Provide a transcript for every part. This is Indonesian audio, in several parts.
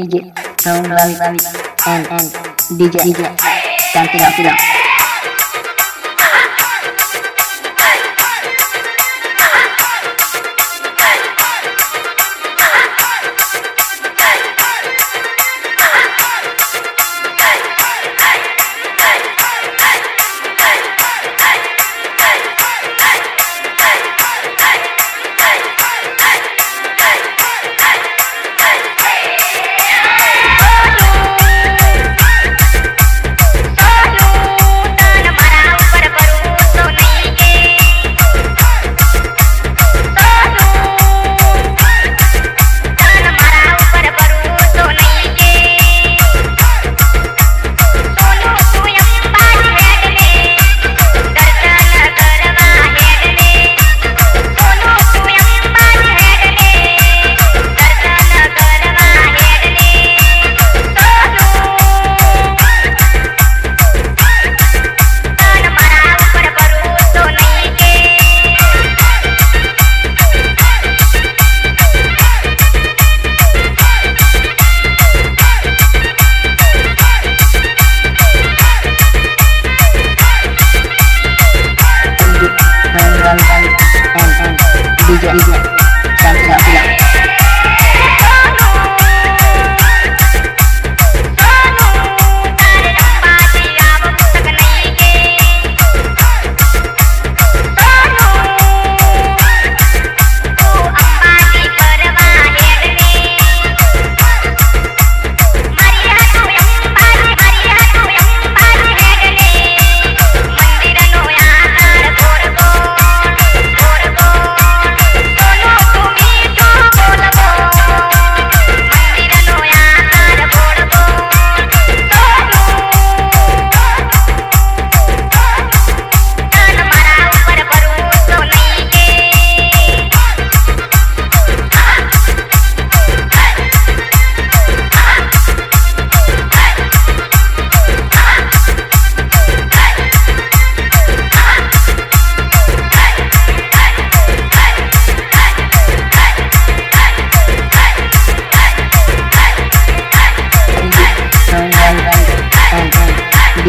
DJ Sound Lawi Lawi and and DJ DJ tidak tidak.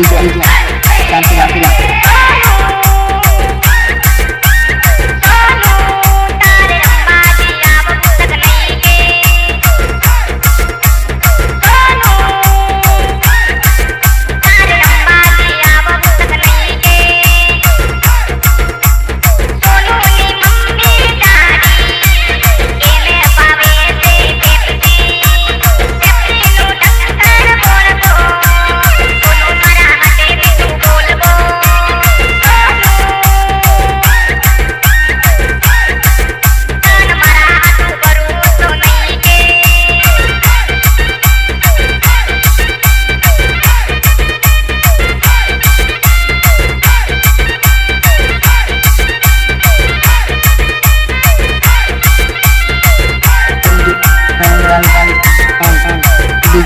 DJ DJ Sekarang dan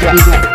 Yeah.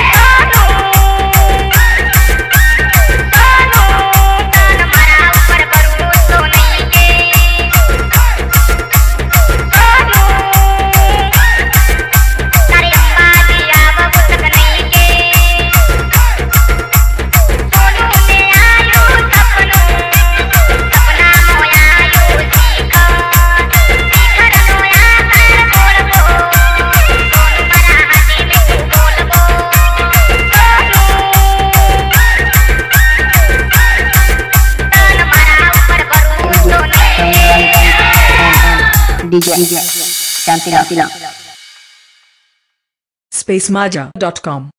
DJ Sila spacemaja.com